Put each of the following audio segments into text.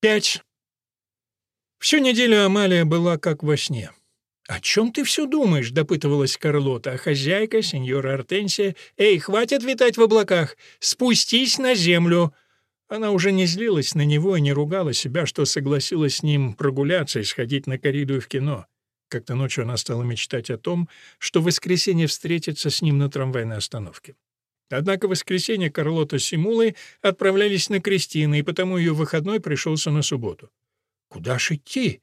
Пять. Всю неделю Амалия была как во сне. «О чем ты все думаешь?» — допытывалась Карлота. А хозяйка, сеньора Артенсия, «Эй, хватит витать в облаках! Спустись на землю!» Она уже не злилась на него и не ругала себя, что согласилась с ним прогуляться и сходить на корриду в кино. Как-то ночью она стала мечтать о том, что в воскресенье встретится с ним на трамвайной остановке. Однако в воскресенье Карлота с Симулой отправлялись на Кристины, и потому ее выходной пришелся на субботу. Куда ж идти?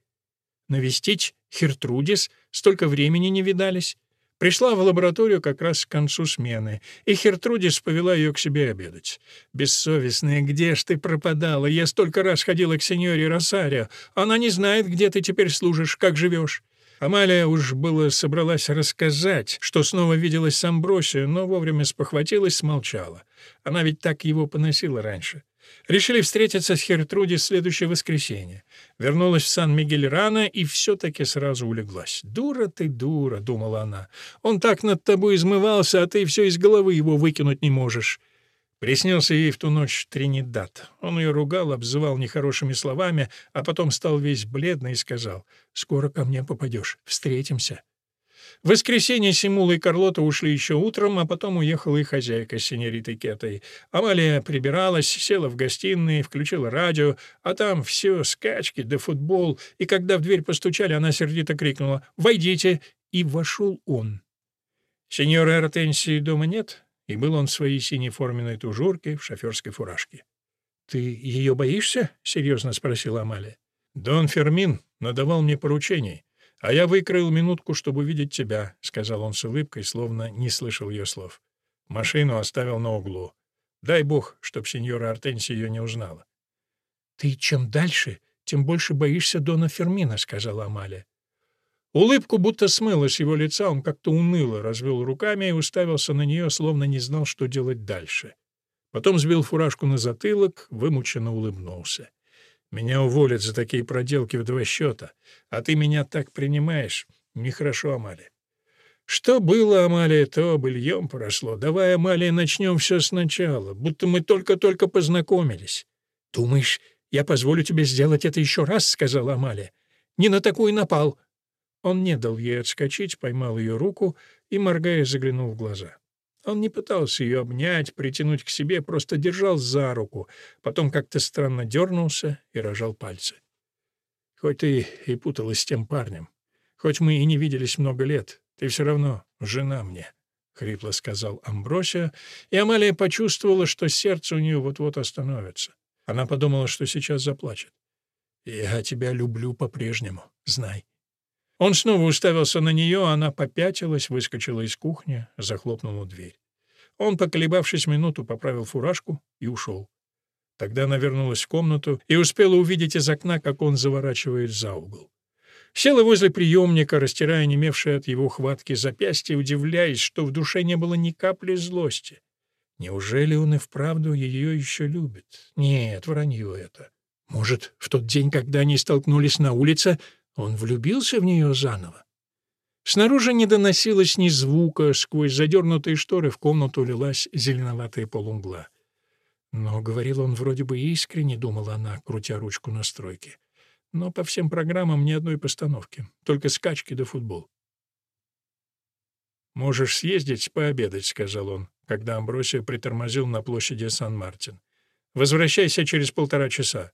Навестить Хертрудис? Столько времени не видались. Пришла в лабораторию как раз к концу смены, и Хертрудис повела ее к себе обедать. «Бессовестная, где ж ты пропадала? Я столько раз ходила к сеньоре Росарио. Она не знает, где ты теперь служишь, как живешь». Амалия уж было собралась рассказать, что снова виделась с Амбросио, но вовремя спохватилась, смолчала. Она ведь так его поносила раньше. Решили встретиться с Хертруди в следующее воскресенье. Вернулась в Сан-Мигель рано и все-таки сразу улеглась. «Дура ты, дура», — думала она. «Он так над тобой измывался, а ты все из головы его выкинуть не можешь». Приснился ей в ту ночь Тринидад. Он ее ругал, обзывал нехорошими словами, а потом стал весь бледный и сказал, «Скоро ко мне попадешь, встретимся». В воскресенье Симула и Карлота ушли еще утром, а потом уехала и хозяйка с сеньоритой Кетой. Амалия прибиралась, села в гостиной, включила радио, а там все скачки да футбол, и когда в дверь постучали, она сердито крикнула «Войдите!» и вошел он. Сеньора Артенсии дома нет, и был он в своей синей форменной тужурке в шоферской фуражке. «Ты ее боишься?» — серьезно спросила Амалия. «Дон Фермин надавал мне поручений, а я выкроил минутку, чтобы увидеть тебя», — сказал он с улыбкой, словно не слышал ее слов. «Машину оставил на углу. Дай бог, чтоб сеньора Артенсия ее не узнала». «Ты чем дальше, тем больше боишься Дона Фермина», — сказала Амалия. Улыбку будто смыло с его лица, он как-то уныло развел руками и уставился на нее, словно не знал, что делать дальше. Потом сбил фуражку на затылок, вымученно улыбнулся. «Меня уволят за такие проделки в два счета, а ты меня так принимаешь. Нехорошо, Амалия». «Что было, Амалия, то быльем прошло. Давай, Амалия, начнем все сначала, будто мы только-только познакомились». «Думаешь, я позволю тебе сделать это еще раз?» — сказала Амалия. «Не на такой напал. Он не дал ей отскочить, поймал ее руку и, моргая, заглянул в глаза. Он не пытался ее обнять, притянуть к себе, просто держал за руку, потом как-то странно дернулся и рожал пальцы. «Хоть ты и путалась с тем парнем, хоть мы и не виделись много лет, ты все равно жена мне», — хрипло сказал Амбросия, и Амалия почувствовала, что сердце у нее вот-вот остановится. Она подумала, что сейчас заплачет. «Я тебя люблю по-прежнему, знай». Он снова уставился на нее, она попятилась, выскочила из кухни, захлопнула дверь. Он, поколебавшись минуту, поправил фуражку и ушел. Тогда она вернулась в комнату и успела увидеть из окна, как он заворачивает за угол. Села возле приемника, растирая немевшее от его хватки запястье, удивляясь, что в душе не было ни капли злости. Неужели он и вправду ее еще любит? Нет, вранье это. Может, в тот день, когда они столкнулись на улице, он влюбился в нее заново. Снаружи не доносилось ни звука, сквозь задернутые шторы в комнату лилась зеленоватая полумгла. Но говорил он вроде бы искренне, думала она, крутя ручку настройки. Но по всем программам ни одной постановки, только скачки да футбол. «Можешь съездить пообедать», — сказал он, когда Амбросио притормозил на площади Сан-Мартин. «Возвращайся через полтора часа.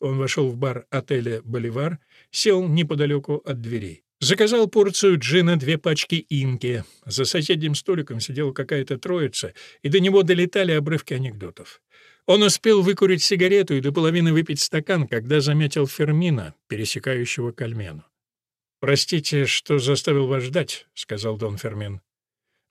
Он вошел в бар отеля «Боливар», сел неподалеку от дверей. Заказал порцию джина, две пачки инки. За соседним столиком сидела какая-то троица, и до него долетали обрывки анекдотов. Он успел выкурить сигарету и до половины выпить стакан, когда заметил Фермина, пересекающего Кальмену. «Простите, что заставил вас ждать», — сказал Дон Фермин.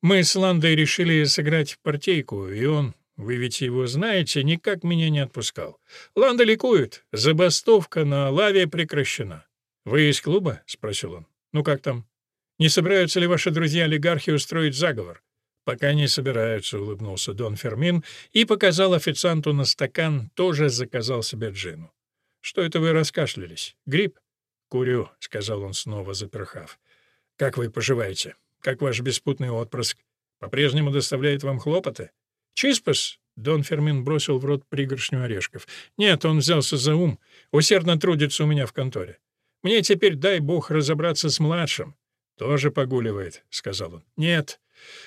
«Мы с Ландой решили сыграть партейку, и он вы ведь его знаете, никак меня не отпускал. Ланда ликует. Забастовка на лаве прекращена. Вы из клуба? спросил он. Ну как там? Не собираются ли ваши друзья-олигархи устроить заговор? Пока не собираются, улыбнулся Дон Фермин и показал официанту на стакан, тоже заказал себе джину. Что это вы раскашлялись? Грипп? Курю, сказал он снова, заперхав. Как вы поживаете? Как ваш беспутный отпрыск? По-прежнему доставляет вам хлопоты? Чиспас? Дон Фермин бросил в рот пригоршню орешков. «Нет, он взялся за ум. Усердно трудится у меня в конторе. Мне теперь, дай бог, разобраться с младшим». «Тоже погуливает», — сказал он. «Нет.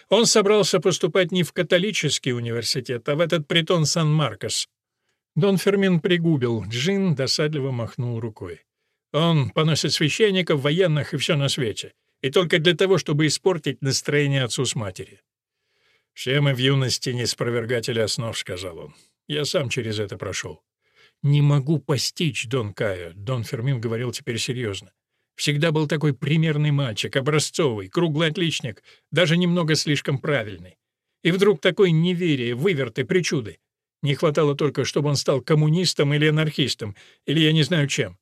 Он собрался поступать не в католический университет, а в этот притон Сан-Маркос». Дон Фермин пригубил. Джин досадливо махнул рукой. «Он поносит священников, военных и все на свете. И только для того, чтобы испортить настроение отцу с матерью. «Все мы в юности не спровергатели основ», — сказал он. «Я сам через это прошел». «Не могу постичь Дон Кайо», — Дон Фермин говорил теперь серьезно. «Всегда был такой примерный мальчик, образцовый, круглый отличник, даже немного слишком правильный. И вдруг такое неверие, выверты, причуды. Не хватало только, чтобы он стал коммунистом или анархистом, или я не знаю чем».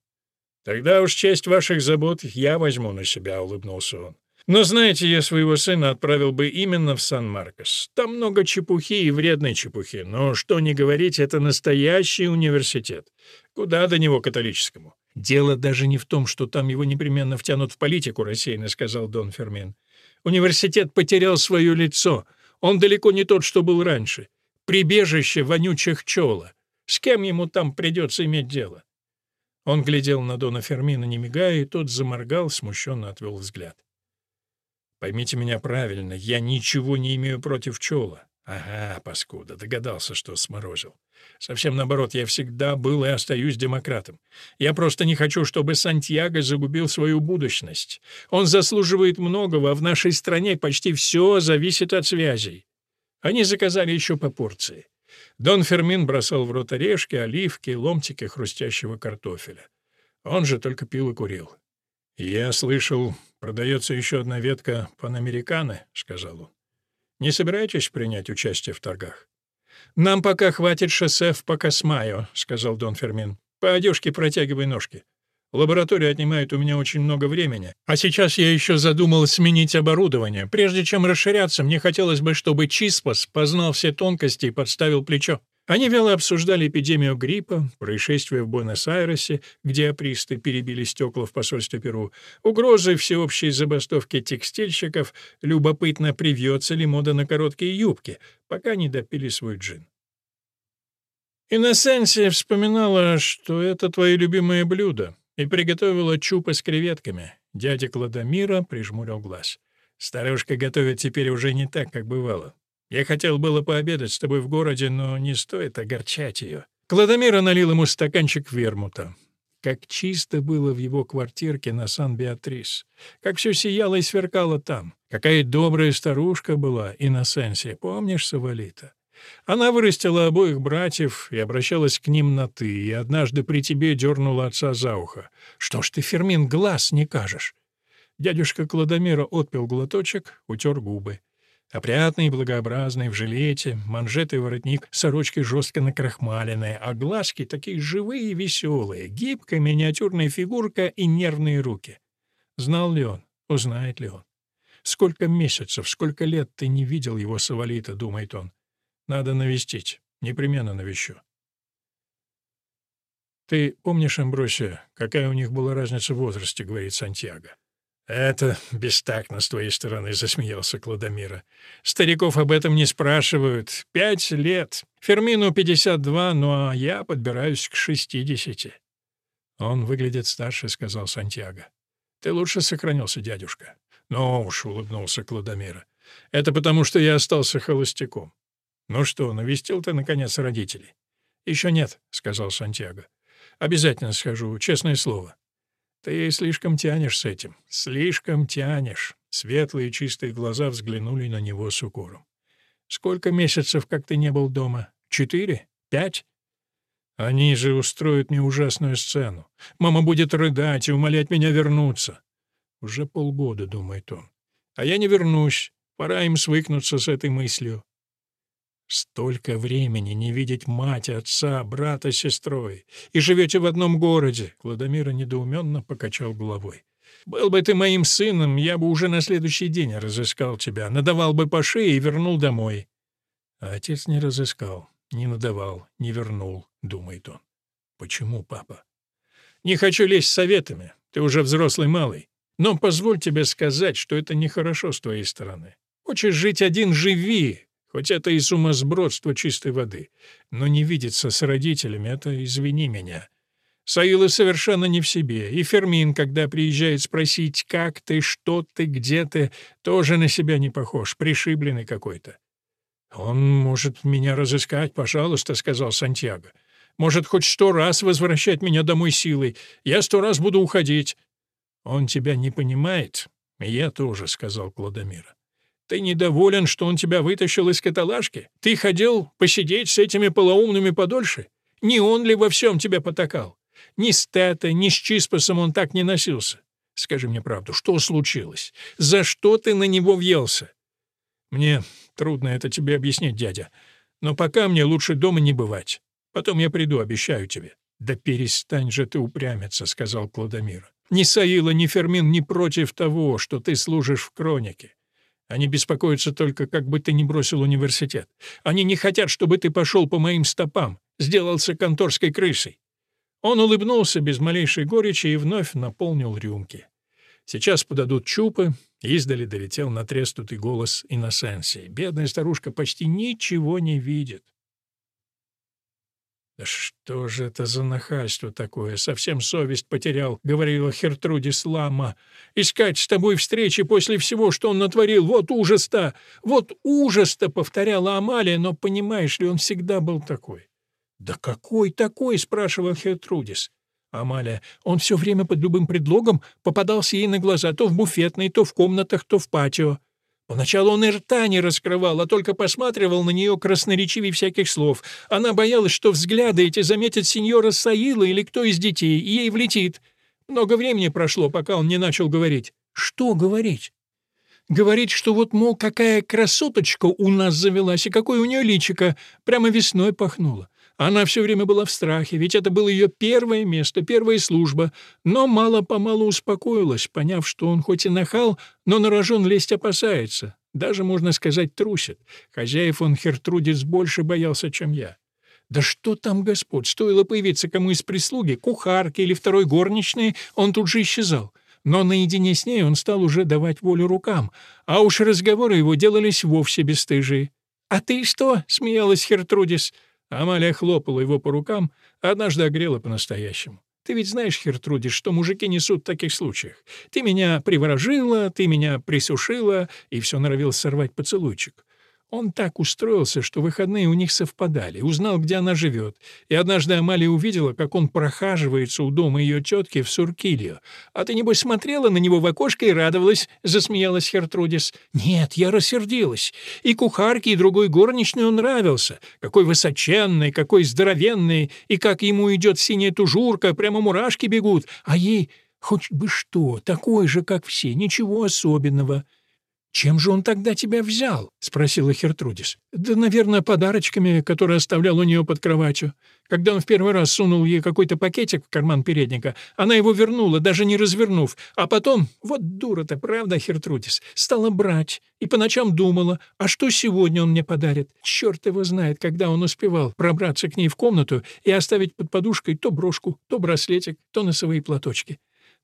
«Тогда уж часть ваших забот я возьму на себя», — улыбнулся он. Но знаете, я своего сына отправил бы именно в Сан-Маркос. Там много чепухи и вредной чепухи, но что не говорить, это настоящий университет. Куда до него католическому? Дело даже не в том, что там его непременно втянут в политику, рассеянно сказал Дон Фермин. Университет потерял свое лицо. Он далеко не тот, что был раньше. Прибежище вонючих чола. С кем ему там придется иметь дело? Он глядел на Дона Фермина, не мигая, и тот заморгал, смущенно отвел взгляд. Поймите меня правильно, я ничего не имею против Чола. Ага, паскуда, догадался, что сморозил. Совсем наоборот, я всегда был и остаюсь демократом. Я просто не хочу, чтобы Сантьяго загубил свою будущность. Он заслуживает многого, а в нашей стране почти все зависит от связей. Они заказали еще по порции. Дон Фермин бросал в рот орешки, оливки, ломтики хрустящего картофеля. Он же только пил и курил. «Я слышал, продается еще одна ветка панамериканы», — сказал он. «Не собираетесь принять участие в торгах?» «Нам пока хватит шоссе в Покосмайо», — сказал Дон Фермин. «По одежке протягивай ножки. Лаборатория отнимает у меня очень много времени. А сейчас я еще задумал сменить оборудование. Прежде чем расширяться, мне хотелось бы, чтобы Чиспас познал все тонкости и подставил плечо. Они вяло обсуждали эпидемию гриппа, происшествие в Буэнос-Айресе, где апристы перебили стекла в посольстве Перу, угрозы всеобщей забастовки текстильщиков, любопытно привьется ли мода на короткие юбки, пока не допили свой джин. Инносенсия вспоминала, что это твое любимое блюдо, и приготовила чупа с креветками. Дядя Кладомира прижмурил глаз. Старушка готовит теперь уже не так, как бывало. Я хотел было пообедать с тобой в городе, но не стоит огорчать ее». Кладомира налил ему стаканчик вермута. Как чисто было в его квартирке на Сан-Беатрис. Как все сияло и сверкало там. Какая добрая старушка была, Инносенсия, помнишь, Савалита? Она вырастила обоих братьев и обращалась к ним на «ты», и однажды при тебе дернула отца за ухо. «Что ж ты, Фермин, глаз не кажешь?» Дядюшка Кладомира отпил глоточек, утер губы. Опрятный благообразный, в жилете, манжеты и воротник, сорочки жестко накрахмаленные, а глазки такие живые и веселые, гибкая миниатюрная фигурка и нервные руки. Знал ли он? Узнает ли он? Сколько месяцев, сколько лет ты не видел его Савалита, думает он. Надо навестить. Непременно навещу. «Ты помнишь, Амбросия, какая у них была разница в возрасте?» — говорит Сантьяго. «Это бестактно с твоей стороны», — засмеялся Кладомира. «Стариков об этом не спрашивают. Пять лет. Фермину пятьдесят два, ну а я подбираюсь к шестидесяти». «Он выглядит старше», — сказал Сантьяго. «Ты лучше сохранился, дядюшка». «Ну уж», — улыбнулся Кладомира. «Это потому, что я остался холостяком». «Ну что, навестил ты, наконец, родителей?» «Еще нет», — сказал Сантьяго. «Обязательно схожу, честное слово». «Ты слишком тянешь с этим, слишком тянешь». Светлые чистые глаза взглянули на него с укором. «Сколько месяцев, как ты не был дома? Четыре? Пять?» «Они же устроят мне ужасную сцену. Мама будет рыдать и умолять меня вернуться». «Уже полгода», — думает он. «А я не вернусь. Пора им свыкнуться с этой мыслью. Столько времени не видеть мать, отца, брата сестрой. И живете в одном городе. Кладомира недоуменно покачал головой. Был бы ты моим сыном, я бы уже на следующий день разыскал тебя, надавал бы по шее и вернул домой. А отец не разыскал, не надавал, не вернул, думает он. Почему, папа? Не хочу лезть советами. Ты уже взрослый малый. Но позволь тебе сказать, что это нехорошо с твоей стороны. Хочешь жить один — живи, Хоть это и сумасбродство чистой воды. Но не видеться с родителями — это извини меня. Саила совершенно не в себе, и Фермин, когда приезжает спросить, как ты, что ты, где ты, тоже на себя не похож, пришибленный какой-то. «Он может меня разыскать, пожалуйста», — сказал Сантьяго. «Может, хоть сто раз возвращать меня домой силой. Я сто раз буду уходить». «Он тебя не понимает?» «Я тоже», — сказал Кладомира. Ты недоволен, что он тебя вытащил из каталажки? Ты хотел посидеть с этими полоумными подольше? Не он ли во всем тебя потакал? Ни с Тета, ни с Чиспасом он так не носился. Скажи мне правду, что случилось? За что ты на него въелся? Мне трудно это тебе объяснить, дядя. Но пока мне лучше дома не бывать. Потом я приду, обещаю тебе. «Да перестань же ты упрямиться», — сказал Кладомир. «Ни Саила, ни Фермин не против того, что ты служишь в Кронике. Они беспокоятся только, как бы ты не бросил университет. Они не хотят, чтобы ты пошел по моим стопам, сделался конторской крысой». Он улыбнулся без малейшей горечи и вновь наполнил рюмки. Сейчас подадут чупы, издали долетел натреснутый голос Инносенсии. Бедная старушка почти ничего не видит. «Да что же это за нахальство такое? Совсем совесть потерял», — говорила Хертрудис Лама. «Искать с тобой встречи после всего, что он натворил, вот ужас-то! Вот ужас-то!» — повторяла Амалия, но понимаешь ли, он всегда был такой. «Да какой такой?» — спрашивал Хертрудис. Амалия. Он все время под любым предлогом попадался ей на глаза то в буфетной, то в комнатах, то в патио. Поначалу он и рта не раскрывал, а только посматривал на нее красноречивее всяких слов. Она боялась, что взгляды эти заметят сеньора Саила или кто из детей, и ей влетит. Много времени прошло, пока он не начал говорить. Что говорить? Говорить, что вот, мол, какая красоточка у нас завелась, и какое у нее личико, прямо весной пахнуло. Она все время была в страхе, ведь это было ее первое место, первая служба, но мало-помалу успокоилась, поняв, что он хоть и нахал, но на рожон лезть опасается, даже, можно сказать, трусит. Хозяев он Хертрудец больше боялся, чем я. Да что там, Господь, стоило появиться кому из прислуги, кухарки или второй горничной, он тут же исчезал. Но наедине с ней он стал уже давать волю рукам, а уж разговоры его делались вовсе бесстыжие. «А ты что?» — смеялась Хертрудис. Амалия хлопала его по рукам, а однажды огрела по-настоящему. «Ты ведь знаешь, Хертрудис, что мужики несут в таких случаях. Ты меня приворожила, ты меня присушила, и все норовил сорвать поцелуйчик. Он так устроился, что выходные у них совпадали, узнал, где она живет. И однажды Амалия увидела, как он прохаживается у дома ее тетки в Суркилью. «А ты, небось, смотрела на него в окошко и радовалась?» — засмеялась Хертрудис. «Нет, я рассердилась. И кухарке, и другой горничной он нравился. Какой высоченный, какой здоровенный, и как ему идет синяя тужурка, прямо мурашки бегут. А ей хоть бы что, такой же, как все, ничего особенного». «Чем же он тогда тебя взял?» — спросила Хертрудис. «Да, наверное, подарочками, которые оставлял у нее под кроватью. Когда он в первый раз сунул ей какой-то пакетик в карман передника, она его вернула, даже не развернув. А потом, вот дура-то, правда, Хертрудис, стала брать. И по ночам думала, а что сегодня он мне подарит? Черт его знает, когда он успевал пробраться к ней в комнату и оставить под подушкой то брошку, то браслетик, то носовые платочки.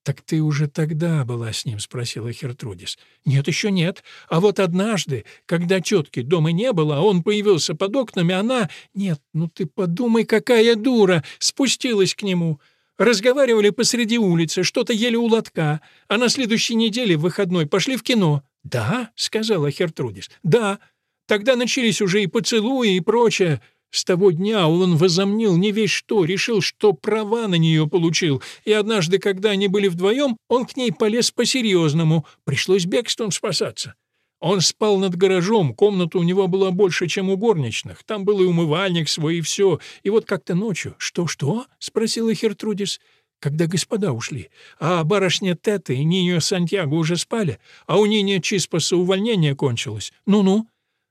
«Так ты уже тогда была с ним?» — спросила Хертрудис. «Нет, еще нет. А вот однажды, когда тетки дома не было, он появился под окнами, она... Нет, ну ты подумай, какая дура!» Спустилась к нему. Разговаривали посреди улицы, что-то ели у лотка, а на следующей неделе в выходной пошли в кино. «Да?» — сказала Хертрудис. «Да. Тогда начались уже и поцелуи, и прочее. С того дня он возомнил не весь что, решил, что права на нее получил, и однажды, когда они были вдвоем, он к ней полез по-серьезному, пришлось бегством спасаться. Он спал над гаражом, комната у него была больше, чем у горничных, там был и умывальник свой, и все, и вот как-то ночью... «Что-что?» — спросила Хертрудис. Когда господа ушли, а барышня Тета и Ниньо Сантьяго уже спали, а у Нини Чиспаса увольнение кончилось. Ну-ну.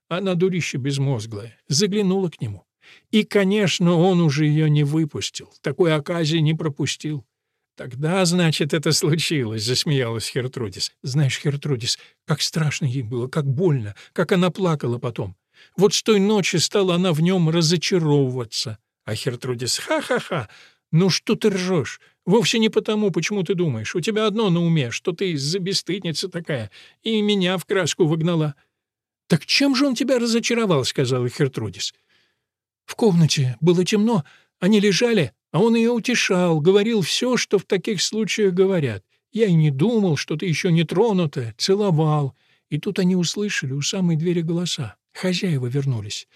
Она дурище безмозглая, заглянула к нему. И, конечно, он уже ее не выпустил, такой оказии не пропустил. «Тогда, значит, это случилось», — засмеялась Хертрудис. «Знаешь, Хертрудис, как страшно ей было, как больно, как она плакала потом. Вот с той ночи стала она в нем разочаровываться». А Хертрудис «Ха-ха-ха! Ну что ты ржешь? Вовсе не потому, почему ты думаешь. У тебя одно на уме, что ты забесстыдница такая, и меня в краску выгнала. «Так чем же он тебя разочаровал?» — сказала Хертрудис. «В комнате было темно, они лежали, а он ее утешал, говорил все, что в таких случаях говорят. Я и не думал, что ты еще не тронутая, целовал. И тут они услышали у самой двери голоса. Хозяева вернулись.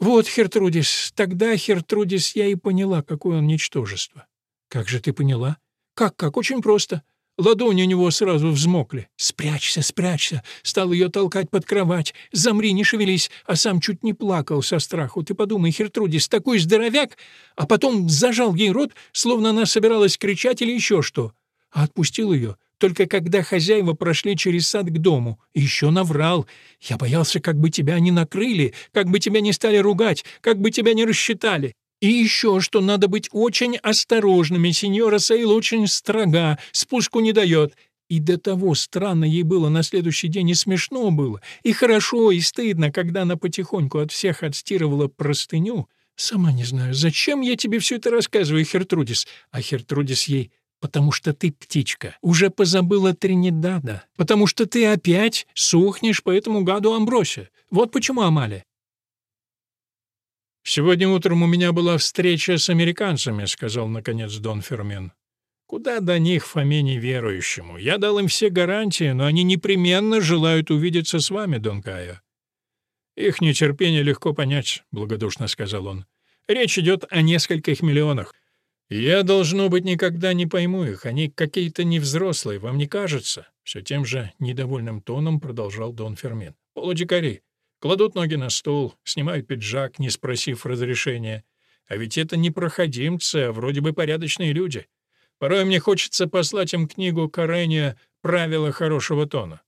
Вот, Хертрудис, тогда, Хертрудис, я и поняла, какое он ничтожество. Как же ты поняла? Как, как? Очень просто. Ладони у него сразу взмокли. «Спрячься, спрячься!» Стал ее толкать под кровать. «Замри, не шевелись!» А сам чуть не плакал со страху. Ты подумай, Хертрудис, такой здоровяк! А потом зажал ей рот, словно она собиралась кричать или еще что. А отпустил ее, только когда хозяева прошли через сад к дому. еще наврал. Я боялся, как бы тебя не накрыли, как бы тебя не стали ругать, как бы тебя не рассчитали. И еще, что надо быть очень осторожными, сеньора Сейл очень строга, спуску не дает. И до того странно ей было на следующий день и смешно было, и хорошо, и стыдно, когда она потихоньку от всех отстирывала простыню. Сама не знаю, зачем я тебе все это рассказываю, Хертрудис? А Хертрудис ей потому что ты, птичка, уже позабыла Тринидада, потому что ты опять сухнешь по этому гаду Амбросе. Вот почему, Амалия. «Сегодня утром у меня была встреча с американцами», — сказал, наконец, Дон Фермен. «Куда до них, Фоме неверующему? Я дал им все гарантии, но они непременно желают увидеться с вами, Дон Кайо». «Их нетерпение легко понять», — благодушно сказал он. «Речь идет о нескольких миллионах. Я, должно быть, никогда не пойму их. Они какие-то невзрослые, вам не кажется?» Все тем же недовольным тоном продолжал Дон Фермен. «Полудикари. Кладут ноги на стол, снимают пиджак, не спросив разрешения. А ведь это не проходимцы, а вроде бы порядочные люди. Порой мне хочется послать им книгу Карения «Правила хорошего тона».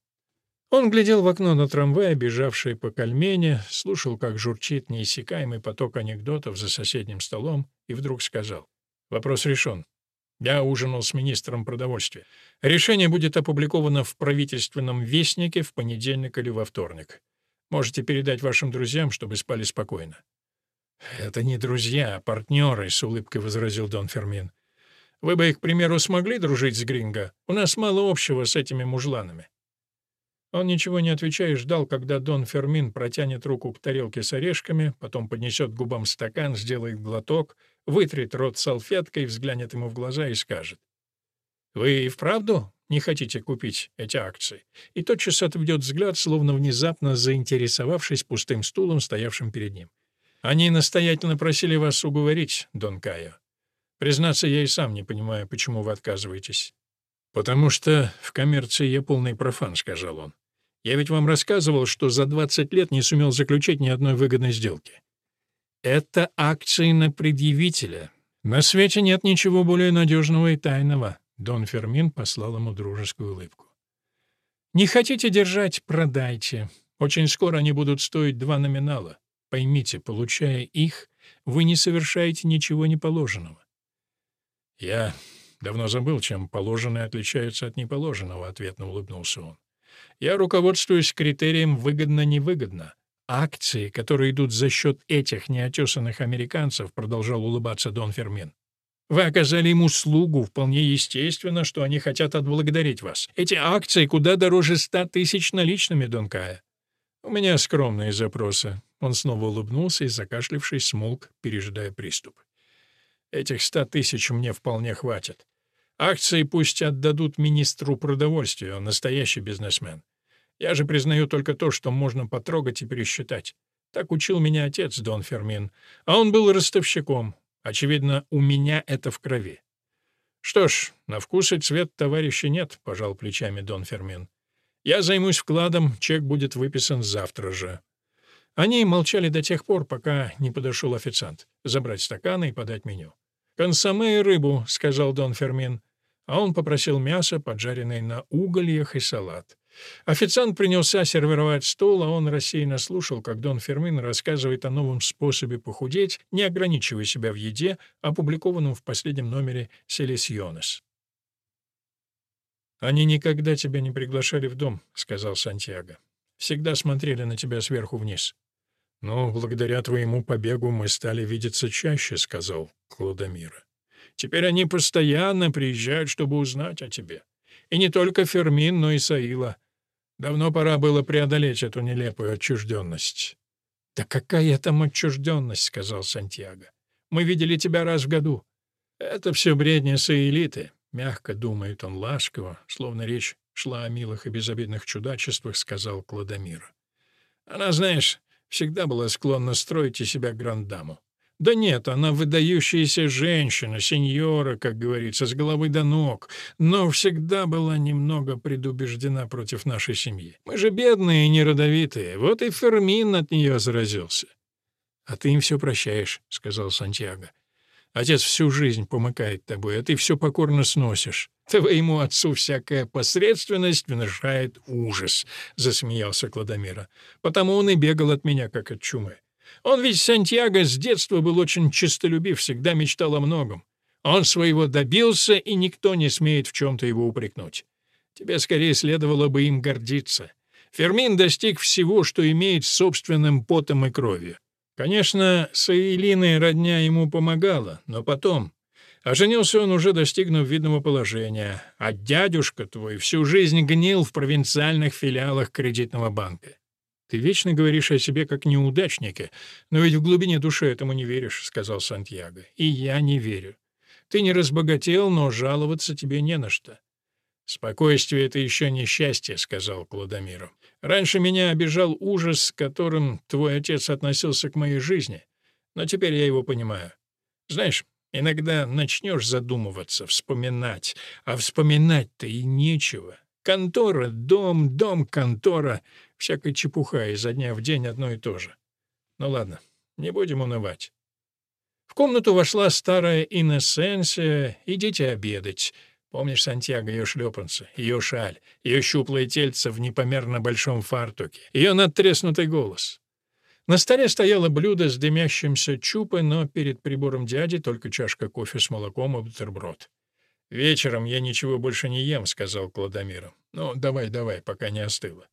Он глядел в окно на трамвай, бежавший по кальмене, слушал, как журчит неиссякаемый поток анекдотов за соседним столом, и вдруг сказал, «Вопрос решен. Я ужинал с министром продовольствия. Решение будет опубликовано в правительственном вестнике в понедельник или во вторник. Можете передать вашим друзьям, чтобы спали спокойно». «Это не друзья, а партнеры», — с улыбкой возразил Дон Фермин. «Вы бы, к примеру, смогли дружить с Гринго? У нас мало общего с этими мужланами». Он, ничего не отвечая, ждал, когда Дон Фермин протянет руку к тарелке с орешками, потом поднесет к губам стакан, сделает глоток, вытрет рот салфеткой, взглянет ему в глаза и скажет. «Вы и вправду не хотите купить эти акции?» И тотчас отведет взгляд, словно внезапно заинтересовавшись пустым стулом, стоявшим перед ним. «Они настоятельно просили вас уговорить, Дон Кайо. Признаться, я и сам не понимаю, почему вы отказываетесь». «Потому что в коммерции я полный профан», — сказал он. «Я ведь вам рассказывал, что за 20 лет не сумел заключить ни одной выгодной сделки. Это акции на предъявителя. На свете нет ничего более надежного и тайного. Дон Фермин послал ему дружескую улыбку. «Не хотите держать — продайте. Очень скоро они будут стоить два номинала. Поймите, получая их, вы не совершаете ничего неположенного». «Я давно забыл, чем положенное отличается от неположенного», — ответно улыбнулся он. «Я руководствуюсь критерием «выгодно-невыгодно». Акции, которые идут за счет этих неотесанных американцев, продолжал улыбаться Дон Фермин. Вы оказали им услугу, вполне естественно, что они хотят отблагодарить вас. Эти акции куда дороже ста тысяч наличными, Дон Кая. У меня скромные запросы. Он снова улыбнулся и, закашлившись, смолк, пережидая приступ. Этих ста тысяч мне вполне хватит. Акции пусть отдадут министру продовольствия, он настоящий бизнесмен. Я же признаю только то, что можно потрогать и пересчитать. Так учил меня отец, Дон Фермин. А он был ростовщиком, Очевидно, у меня это в крови. «Что ж, на вкус и цвет товарища нет», — пожал плечами Дон Фермин. «Я займусь вкладом, чек будет выписан завтра же». Они молчали до тех пор, пока не подошел официант. Забрать стаканы и подать меню. «Консоме и рыбу», — сказал Дон Фермин. А он попросил мясо, поджаренное на угольях и салат. Официант принялся сервировать стол, а он рассеянно слушал, как Дон Фермин рассказывает о новом способе похудеть, не ограничивая себя в еде, опубликованном в последнем номере «Селесионес». «Они никогда тебя не приглашали в дом», — сказал Сантьяго. «Всегда смотрели на тебя сверху вниз». «Но благодаря твоему побегу мы стали видеться чаще», — сказал Клодомира. «Теперь они постоянно приезжают, чтобы узнать о тебе. И не только Фермин, но и Саила. Давно пора было преодолеть эту нелепую отчужденность. «Да какая там отчужденность?» — сказал Сантьяго. «Мы видели тебя раз в году. Это все бредни саэлиты», — мягко думает он ласково, словно речь шла о милых и безобидных чудачествах, сказал Кладомир. «Она, знаешь, всегда была склонна строить из себя грандаму. Да нет, она выдающаяся женщина, сеньора, как говорится, с головы до ног, но всегда была немного предубеждена против нашей семьи. Мы же бедные и неродовитые, вот и Фермин от нее заразился. — А ты им все прощаешь, — сказал Сантьяго. Отец всю жизнь помыкает тобой, а ты все покорно сносишь. Твоему отцу всякая посредственность внушает ужас, — засмеялся Кладомира. Потому он и бегал от меня, как от чумы. Он ведь Сантьяго с детства был очень честолюбив, всегда мечтал о многом. Он своего добился, и никто не смеет в чем-то его упрекнуть. Тебе скорее следовало бы им гордиться. Фермин достиг всего, что имеет собственным потом и кровью. Конечно, с Аэлиной родня ему помогала, но потом. А женился он уже достигнув видного положения, а дядюшка твой всю жизнь гнил в провинциальных филиалах кредитного банка. Ты вечно говоришь о себе как неудачнике, но ведь в глубине души этому не веришь, — сказал Сантьяго. И я не верю. Ты не разбогател, но жаловаться тебе не на что. «Спокойствие — это еще не счастье», — сказал Кладомиру. «Раньше меня обижал ужас, с которым твой отец относился к моей жизни, но теперь я его понимаю. Знаешь, иногда начнешь задумываться, вспоминать, а вспоминать-то и нечего. Контора, дом, дом, контора. Всякая чепуха, изо дня в день одно и то же. Ну ладно, не будем унывать. В комнату вошла старая Иннесенсия, идите обедать. Помнишь, Сантьяго, ее шлепанцы, ее шаль, ее щуплое тельце в непомерно большом фартуке, ее надтреснутый голос. На столе стояло блюдо с дымящимся чупой, но перед прибором дяди только чашка кофе с молоком и бутерброд. «Вечером я ничего больше не ем», — сказал Кладомир. «Ну, давай, давай, пока не остыло».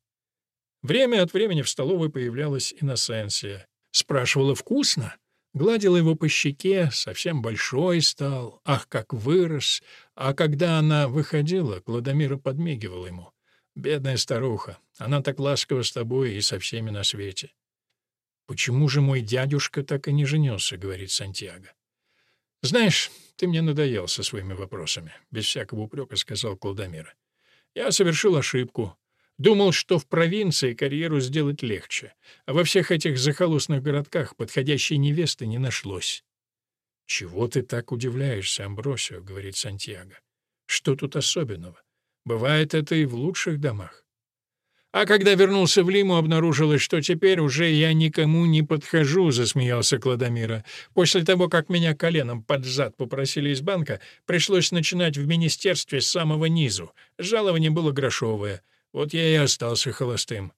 Время от времени в столовой появлялась Инносенсия. Спрашивала «вкусно?» Гладила его по щеке, совсем большой стал, ах, как вырос. А когда она выходила, Кладомира подмигивал ему. «Бедная старуха, она так ласкова с тобой и со всеми на свете». «Почему же мой дядюшка так и не женился?» — говорит Сантьяго. «Знаешь, ты мне надоел со своими вопросами», — без всякого упрека сказал Кладомира. «Я совершил ошибку, Думал, что в провинции карьеру сделать легче, а во всех этих захолустных городках подходящей невесты не нашлось. «Чего ты так удивляешься, Амбросио?» — говорит Сантьяго. «Что тут особенного? Бывает это и в лучших домах». «А когда вернулся в Лиму, обнаружилось, что теперь уже я никому не подхожу», — засмеялся Кладомира. «После того, как меня коленом под зад попросили из банка, пришлось начинать в министерстве с самого низу. Жалование было грошовое. Вот я и остался холостым.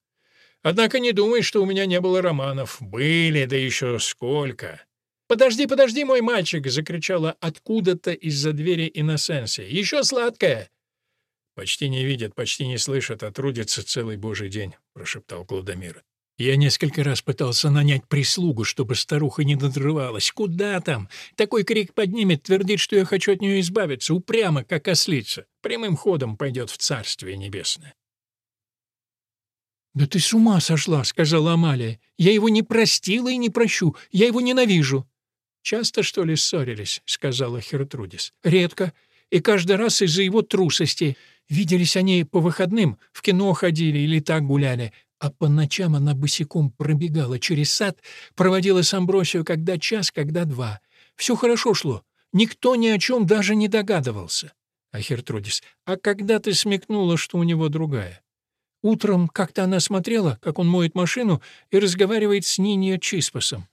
Однако не думай, что у меня не было романов. Были, да еще сколько. «Подожди, подожди, мой мальчик!» — закричала откуда-то из-за двери Инносенсия. «Еще сладкое!» «Почти не видят, почти не слышат, а трудятся целый божий день», — прошептал Клодомир. «Я несколько раз пытался нанять прислугу, чтобы старуха не надрывалась. Куда там? Такой крик поднимет, твердит, что я хочу от нее избавиться, упрямо, как ослица. Прямым ходом пойдет в Царствие Небесное». «Да ты с ума сошла», — сказала Амалия. «Я его не простила и не прощу. Я его ненавижу». «Часто, что ли, ссорились?» — сказала Хертрудис. «Редко. И каждый раз из-за его трусости. Виделись они по выходным, в кино ходили или так гуляли. А по ночам она босиком пробегала через сад, проводила с Амбросио когда час, когда два. Все хорошо шло. Никто ни о чем даже не догадывался. А Хертрудис, а когда ты смекнула, что у него другая? Утром как-то она смотрела, как он моет машину и разговаривает с Нинио Чиспасом.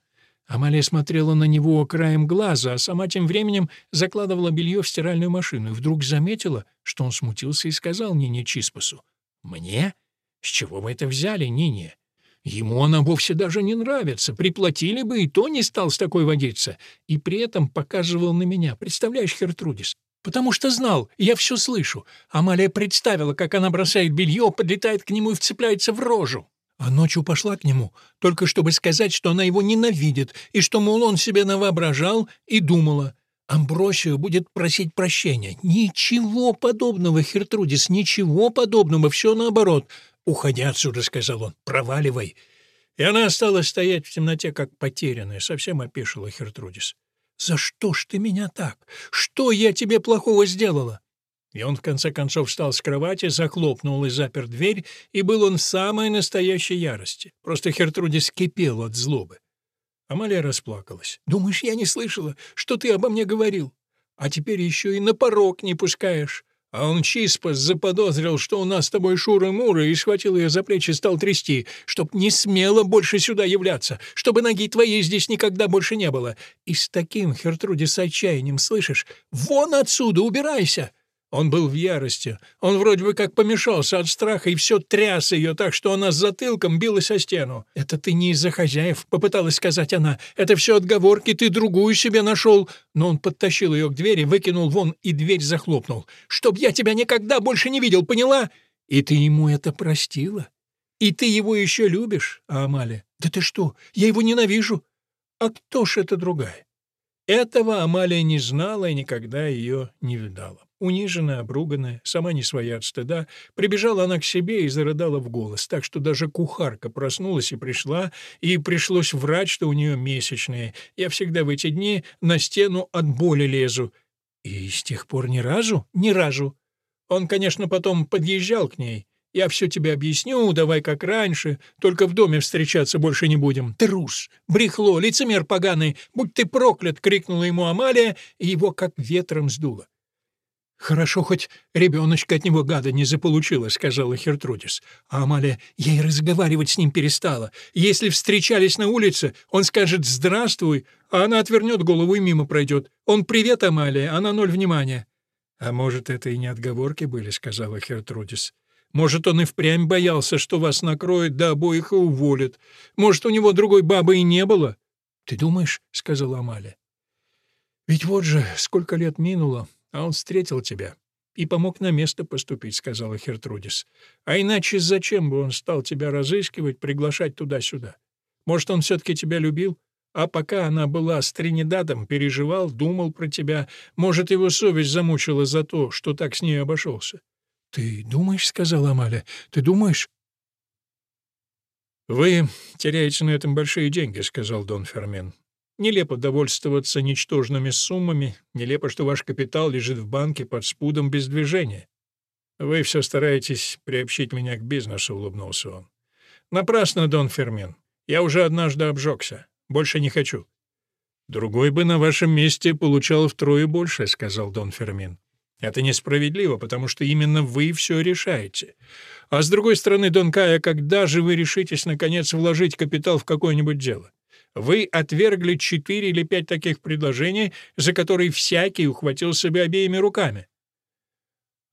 Амалия смотрела на него краем глаза, а сама тем временем закладывала белье в стиральную машину и вдруг заметила, что он смутился и сказал Нине Чиспасу. «Мне? С чего вы это взяли, Нине? Ему она вовсе даже не нравится. Приплатили бы, и то не стал с такой водиться. И при этом показывал на меня. Представляешь, Хертрудис, потому что знал, я все слышу. Амалия представила, как она бросает белье, подлетает к нему и вцепляется в рожу. А ночью пошла к нему, только чтобы сказать, что она его ненавидит, и что, мол, он себе навоображал, и думала. Амбросио будет просить прощения. Ничего подобного, Хертрудис, ничего подобного, все наоборот. «Уходи отсюда», — сказал он, — «проваливай». И она осталась стоять в темноте, как потерянная, совсем опешила Хертрудис. «За что ж ты меня так? Что я тебе плохого сделала?» И он, в конце концов, встал с кровати, захлопнул и запер дверь, и был он в самой настоящей ярости. Просто Хертрудис кипел от злобы. Амалия расплакалась. «Думаешь, я не слышала, что ты обо мне говорил? А теперь еще и на порог не пускаешь. А он Чиспас заподозрил, что у нас с тобой Шура-Мура, и схватил ее за плечи стал трясти, чтоб не смело больше сюда являться, чтобы ноги твоей здесь никогда больше не было. И с таким, Хертруди, с отчаянием, слышишь? Вон отсюда, убирайся!» Он был в ярости. Он вроде бы как помешался от страха и все тряс ее так, что она с затылком билась о стену. «Это ты не из-за хозяев», — попыталась сказать она. «Это все отговорки, ты другую себе нашел». Но он подтащил ее к двери, выкинул вон и дверь захлопнул. «Чтоб я тебя никогда больше не видел, поняла?» «И ты ему это простила? И ты его еще любишь, а Амалия? Да ты что, я его ненавижу. А кто ж это другая?» Этого Амалия не знала и никогда ее не видала. Униженная, обруганная, сама не своя от стыда, прибежала она к себе и зарыдала в голос, так что даже кухарка проснулась и пришла, и пришлось врать, что у нее месячные. Я всегда в эти дни на стену от боли лезу. И с тех пор ни разу? Ни разу. Он, конечно, потом подъезжал к ней. Я все тебе объясню, давай как раньше, только в доме встречаться больше не будем. Трус, брехло, лицемер поганый, будь ты проклят!» — крикнула ему Амалия, и его как ветром сдуло. «Хорошо, хоть ребеночка от него гада не заполучила», — сказала Хертрудис. А Амалия, ей разговаривать с ним перестала. Если встречались на улице, он скажет «здравствуй», а она отвернет голову и мимо пройдет. Он «привет, Амалия», она ноль внимания. «А может, это и не отговорки были», — сказала Хертрудис. «Может, он и впрямь боялся, что вас накроет, да обоих и уволят. Может, у него другой бабы и не было?» «Ты думаешь?» — сказала Амалия. «Ведь вот же сколько лет минуло, а он встретил тебя и помог на место поступить», — сказала Хертрудис. «А иначе зачем бы он стал тебя разыскивать, приглашать туда-сюда? Может, он все-таки тебя любил? А пока она была с Тринидадом, переживал, думал про тебя. Может, его совесть замучила за то, что так с ней обошелся». «Ты думаешь?» — сказала Амаля. «Ты думаешь?» «Вы теряете на этом большие деньги», — сказал Дон Фермен. Нелепо довольствоваться ничтожными суммами, нелепо, что ваш капитал лежит в банке под спудом без движения. Вы все стараетесь приобщить меня к бизнесу, — улыбнулся он. Напрасно, Дон Фермен. Я уже однажды обжегся. Больше не хочу. Другой бы на вашем месте получал втрое больше, — сказал Дон Фермин. Это несправедливо, потому что именно вы все решаете. А с другой стороны, Дон Кая, когда же вы решитесь, наконец, вложить капитал в какое-нибудь дело? Вы отвергли четыре или пять таких предложений, за которые всякий ухватил себя обеими руками.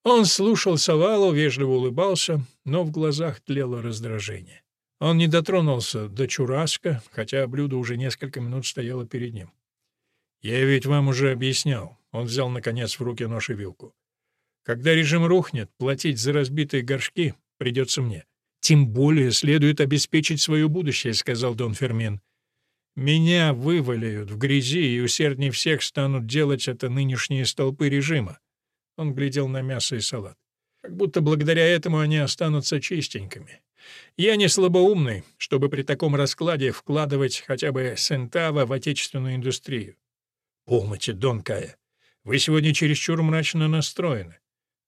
Он слушал Савалу, вежливо улыбался, но в глазах тлело раздражение. Он не дотронулся до чураска, хотя блюдо уже несколько минут стояло перед ним. «Я ведь вам уже объяснял». Он взял, наконец, в руки нож и вилку. «Когда режим рухнет, платить за разбитые горшки придется мне. Тем более следует обеспечить свое будущее», — сказал Дон Фермин. Меня вывалят в грязи, и усерднее всех станут делать это нынешние столпы режима. Он глядел на мясо и салат. Как будто благодаря этому они останутся чистенькими. Я не слабоумный, чтобы при таком раскладе вкладывать хотя бы сентава в отечественную индустрию. Полноте, Дон Кая. Вы сегодня чересчур мрачно настроены.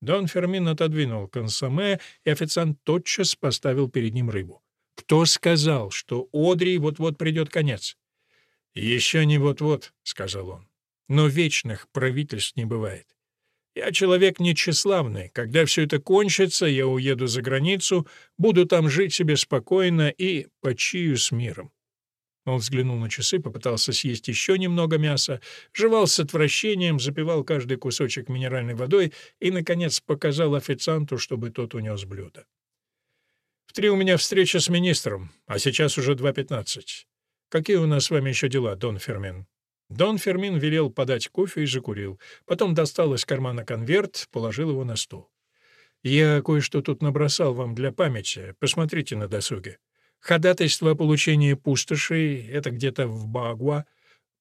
Дон Фермин отодвинул консоме, и официант тотчас поставил перед ним рыбу. Кто сказал, что Одри вот-вот придет конец? «Еще не вот-вот», — сказал он. «Но вечных правительств не бывает. Я человек нечеславный. Когда все это кончится, я уеду за границу, буду там жить себе спокойно и почию с миром». Он взглянул на часы, попытался съесть еще немного мяса, жевал с отвращением, запивал каждый кусочек минеральной водой и, наконец, показал официанту, чтобы тот унес блюдо. «В три у меня встреча с министром, а сейчас уже два пятнадцать. «Какие у нас с вами еще дела, Дон Фермин?» Дон Фермин велел подать кофе и закурил. Потом достал из кармана конверт, положил его на стол. «Я кое-что тут набросал вам для памяти. Посмотрите на досуге. Ходатайство о получении пустошей — это где-то в Багуа.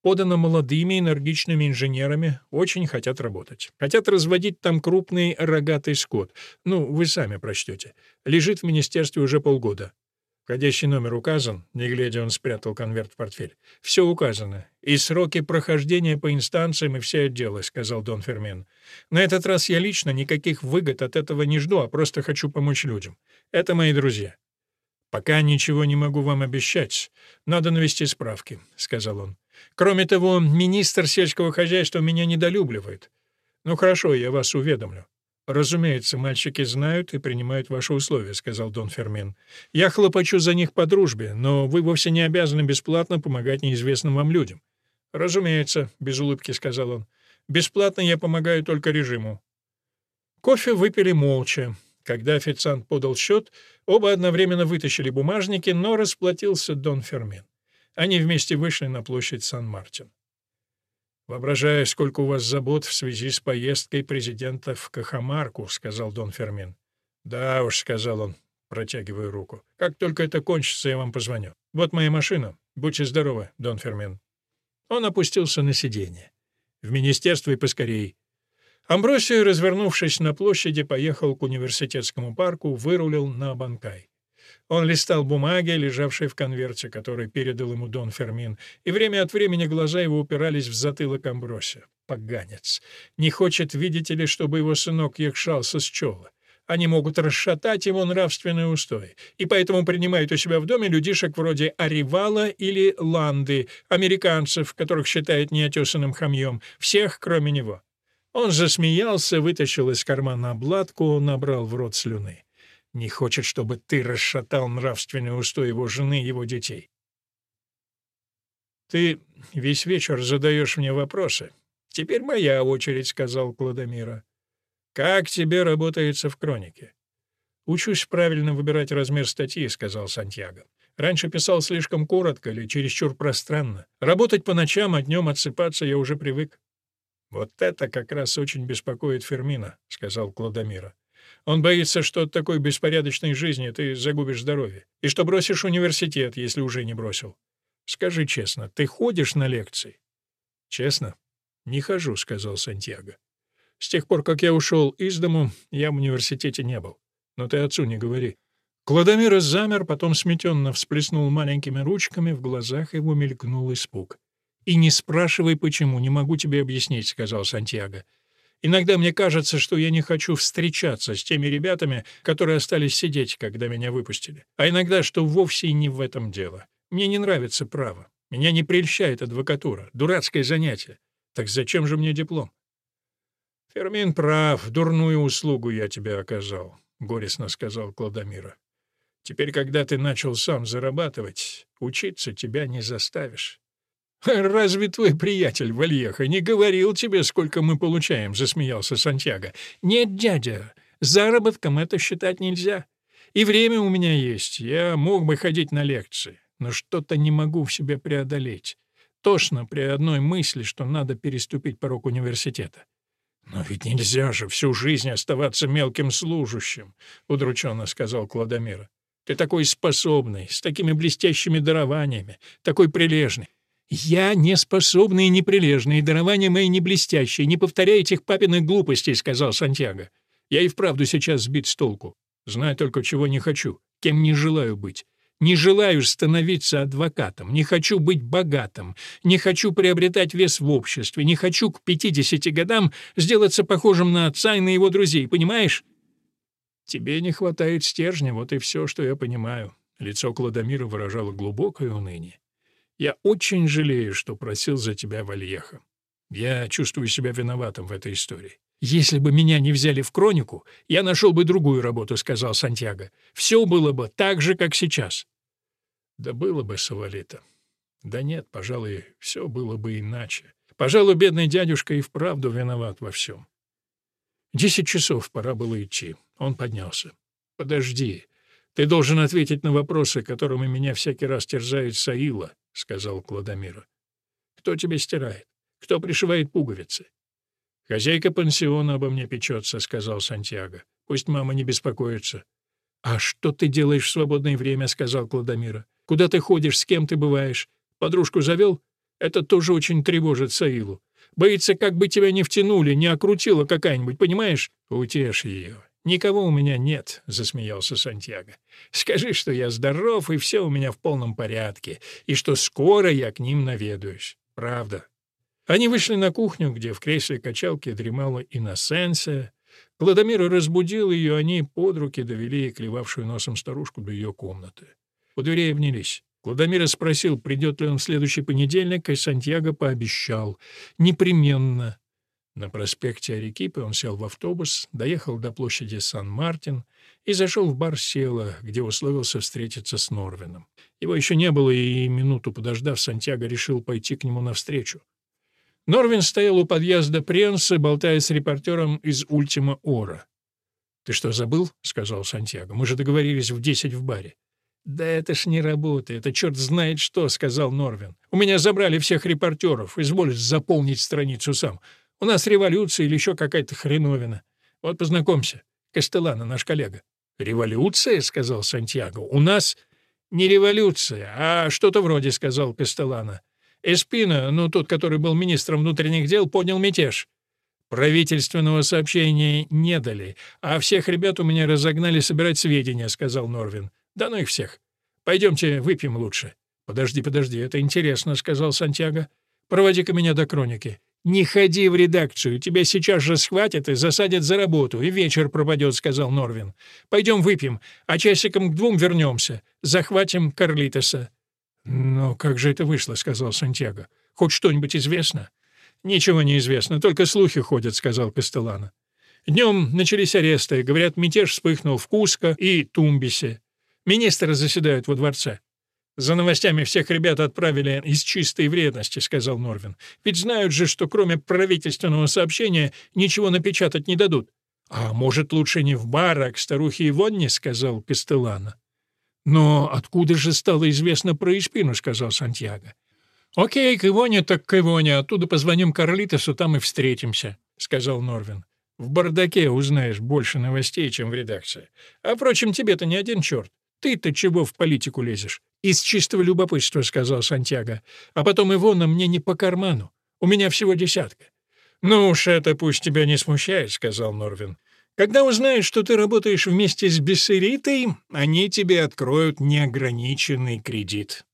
подано молодыми энергичными инженерами, очень хотят работать. Хотят разводить там крупный рогатый скот. Ну, вы сами прочтете. Лежит в министерстве уже полгода. Входящий номер указан, не глядя, он спрятал конверт в портфель. «Все указано. И сроки прохождения по инстанциям, и все отделы», — сказал Дон Фермен. «На этот раз я лично никаких выгод от этого не жду, а просто хочу помочь людям. Это мои друзья». «Пока ничего не могу вам обещать. Надо навести справки», — сказал он. «Кроме того, министр сельского хозяйства меня недолюбливает. Ну хорошо, я вас уведомлю. «Разумеется, мальчики знают и принимают ваши условия», — сказал Дон Фермин. «Я хлопочу за них по дружбе, но вы вовсе не обязаны бесплатно помогать неизвестным вам людям». «Разумеется», — без улыбки сказал он. «Бесплатно я помогаю только режиму». Кофе выпили молча. Когда официант подал счет, оба одновременно вытащили бумажники, но расплатился Дон Фермин. Они вместе вышли на площадь Сан-Мартин. «Воображаю, сколько у вас забот в связи с поездкой президента в Кахамарку», — сказал Дон Фермин. «Да уж», — сказал он, протягивая руку. «Как только это кончится, я вам позвоню. Вот моя машина. Будьте здоровы, Дон Фермин». Он опустился на сиденье. «В министерство и поскорей». Амбросио, развернувшись на площади, поехал к университетскому парку, вырулил на Банкай. Он листал бумаги, лежавшие в конверте, который передал ему Дон Фермин, и время от времени глаза его упирались в затылок Амброся. Поганец. Не хочет, видите ли, чтобы его сынок якшался с чела. Они могут расшатать его нравственные устои, и поэтому принимают у себя в доме людишек вроде Аривала или Ланды, американцев, которых считает неотесанным хамьем, всех, кроме него. Он засмеялся, вытащил из кармана обладку, набрал в рот слюны не хочет, чтобы ты расшатал нравственный устой его жены и его детей. «Ты весь вечер задаешь мне вопросы. Теперь моя очередь», — сказал Кладомира. «Как тебе работается в хронике?» «Учусь правильно выбирать размер статьи», — сказал Сантьяго. «Раньше писал слишком коротко или чересчур пространно. Работать по ночам, а днем отсыпаться я уже привык». «Вот это как раз очень беспокоит Фермина», — сказал Кладомира. Он боится, что от такой беспорядочной жизни ты загубишь здоровье, и что бросишь университет, если уже не бросил. Скажи честно, ты ходишь на лекции?» «Честно? Не хожу», — сказал Сантьяго. «С тех пор, как я ушел из дому, я в университете не был. Но ты отцу не говори». Кладомир замер, потом сметенно всплеснул маленькими ручками, в глазах его мелькнул испуг. «И не спрашивай, почему, не могу тебе объяснить», — сказал Сантьяго. Иногда мне кажется, что я не хочу встречаться с теми ребятами, которые остались сидеть, когда меня выпустили. А иногда, что вовсе не в этом дело. Мне не нравится право. Меня не прельщает адвокатура. Дурацкое занятие. Так зачем же мне диплом? Фермин прав. Дурную услугу я тебе оказал, — горестно сказал Кладомира. Теперь, когда ты начал сам зарабатывать, учиться тебя не заставишь. «Разве твой приятель Вальеха не говорил тебе, сколько мы получаем?» — засмеялся Сантьяго. «Нет, дядя, заработком это считать нельзя. И время у меня есть, я мог бы ходить на лекции, но что-то не могу в себе преодолеть. Тошно при одной мысли, что надо переступить порог университета. «Но ведь нельзя же всю жизнь оставаться мелким служащим», — удрученно сказал Кладомира. «Ты такой способный, с такими блестящими дарованиями, такой прилежный. «Я неспособный и неприлежный, и дарования мои не блестящие, не повторяй этих папиных глупостей», — сказал Сантьяго. «Я и вправду сейчас сбит с толку. Знаю только, чего не хочу, кем не желаю быть. Не желаю становиться адвокатом, не хочу быть богатым, не хочу приобретать вес в обществе, не хочу к 50 годам сделаться похожим на отца и на его друзей, понимаешь?» «Тебе не хватает стержня, вот и все, что я понимаю». Лицо Кладомира выражало глубокое уныние. Я очень жалею, что просил за тебя Вальеха. Я чувствую себя виноватым в этой истории. «Если бы меня не взяли в Кронику, я нашел бы другую работу», — сказал Сантьяго. «Все было бы так же, как сейчас». «Да было бы, Савалита. Да нет, пожалуй, все было бы иначе. Пожалуй, бедный дядюшка и вправду виноват во всем». Десять часов, пора было идти. Он поднялся. «Подожди. Ты должен ответить на вопросы, которыми меня всякий раз терзает Саила», — сказал Кладомира. «Кто тебе стирает? Кто пришивает пуговицы?» «Хозяйка пансиона обо мне печется», — сказал Сантьяго. «Пусть мама не беспокоится». «А что ты делаешь в свободное время?» — сказал Кладомира. «Куда ты ходишь, с кем ты бываешь? Подружку завел? Это тоже очень тревожит Саилу. Боится, как бы тебя не втянули, не окрутила какая-нибудь, понимаешь? Утешь ее. «Никого у меня нет», — засмеялся Сантьяго. «Скажи, что я здоров, и все у меня в полном порядке, и что скоро я к ним наведаюсь. Правда». Они вышли на кухню, где в кресле качалки дремала Инносенция. Кладомир разбудил ее, они под руки довели клевавшую носом старушку до ее комнаты. У дверей обнялись. Кладомир спросил, придет ли он в следующий понедельник, и Сантьяго пообещал. «Непременно». На проспекте Арекипы он сел в автобус, доехал до площади Сан-Мартин и зашел в бар Села, где условился встретиться с Норвином. Его еще не было, и минуту подождав, Сантьяго решил пойти к нему навстречу. Норвин стоял у подъезда Пренса, болтая с репортером из «Ультима Ора». «Ты что, забыл?» — сказал Сантьяго. «Мы же договорились в десять в баре». «Да это ж не работает, это черт знает что», — сказал Норвин. «У меня забрали всех репортеров, изволишь заполнить страницу сам. У нас революция или еще какая-то хреновина. Вот познакомься. Кастеллано, наш коллега». «Революция?» — сказал Сантьяго. «У нас...» «Не революция, а что-то вроде», — сказал Кастеллано. «Эспина, ну тот, который был министром внутренних дел, поднял мятеж. «Правительственного сообщения не дали, а всех ребят у меня разогнали собирать сведения», — сказал Норвин. «Да ну их всех. Пойдемте выпьем лучше». «Подожди, подожди, это интересно», — сказал Сантьяго. «Проводи-ка меня до Кроники». «Не ходи в редакцию, тебя сейчас же схватят и засадят за работу, и вечер пропадет», — сказал Норвин. «Пойдем выпьем, а часиком к двум вернемся. Захватим Карлитоса». «Но как же это вышло?» — сказал Сантьяго. «Хоть что-нибудь известно?» «Ничего не известно, только слухи ходят», — сказал Кастеллано. «Днем начались аресты. Говорят, мятеж вспыхнул в Куско и Тумбисе. Министры заседают во дворце». «За новостями всех ребят отправили из чистой вредности», — сказал Норвин. «Ведь знают же, что кроме правительственного сообщения ничего напечатать не дадут». «А может, лучше не в бар, а к старухе Ивонне?» — сказал Кастеллано. «Но откуда же стало известно про Испину?» — сказал Сантьяго. «Окей, к Ивоне так к Ивоне. Оттуда позвоним Карлитосу, там и встретимся», — сказал Норвин. «В бардаке узнаешь больше новостей, чем в редакции. А, впрочем, тебе-то не один черт. Ты-то чего в политику лезешь?» «Из чистого любопытства», — сказал Сантьяго. «А потом Ивона мне не по карману. У меня всего десятка». «Ну уж это пусть тебя не смущает», — сказал Норвин. Когда узнают, что ты работаешь вместе с Бессеритой, они тебе откроют неограниченный кредит.